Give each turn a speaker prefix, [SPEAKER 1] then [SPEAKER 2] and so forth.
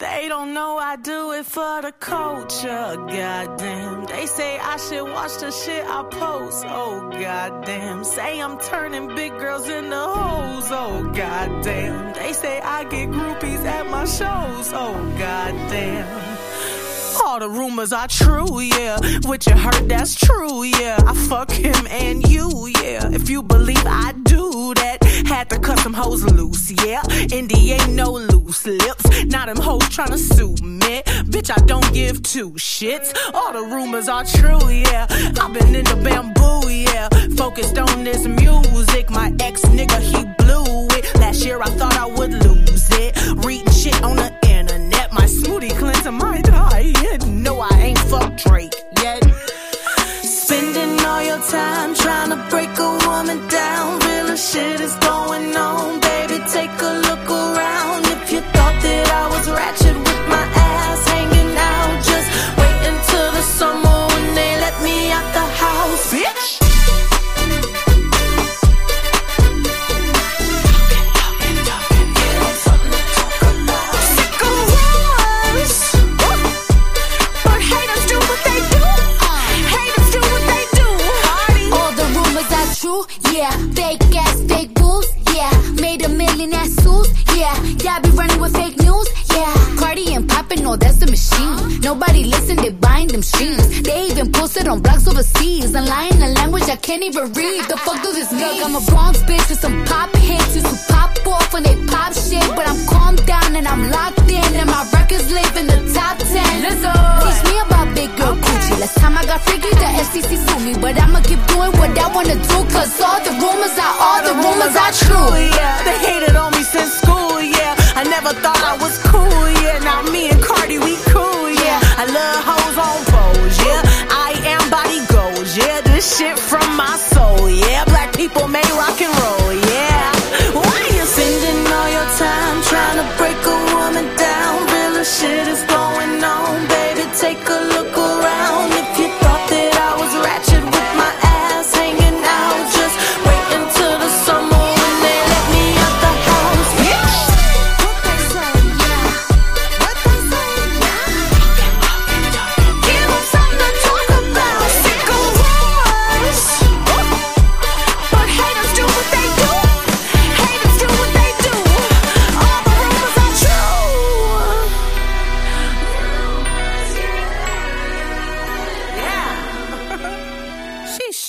[SPEAKER 1] They don't know I do it for the culture, goddamn. They say I should watch the shit I post, oh goddamn. Say I'm turning big girls into hoes, oh goddamn. They say I get groupies at my shows, oh goddamn. All the rumors are true, yeah. What you heard, that's true, yeah. I fuck him and you, yeah. If you believe I do had to cut some hoes loose, yeah. Indy ain't no loose lips. Now them hoes tryna sue me. Bitch, I don't give two shits. All the rumors are true, yeah. I've been in the bamboo, yeah. Focused on this music. My ex nigga, he blew it. Last year I thought I would lose shit is going on,
[SPEAKER 2] yeah. Fake ass, fake boos, yeah. Made a million ass suits, yeah. Y'all be running with fake news, yeah. Cardi and poppin', no, that's the machine. Nobody listen, they buying them streams. They even posted on blogs overseas. And lying a language I can't even read. The fuck do this mean? Look, I'm a Bronx bitch with some pop hits. Used to pop off when they pop shit. But I'm calmed down and I'm locked in. And my records live in the top 10. Let's Last time I got freaky, the FCC sued me. But I'ma keep doing what I wanna do. Cause all the rumors are, all the rumors are true.
[SPEAKER 1] yeah. They hated on me since school, yeah. I never thought I was cool, yeah. Now me and Cardi, we cool, yeah. I love hoes on foes, yeah. I am body goals, yeah. This shit from my soul, yeah. Black people make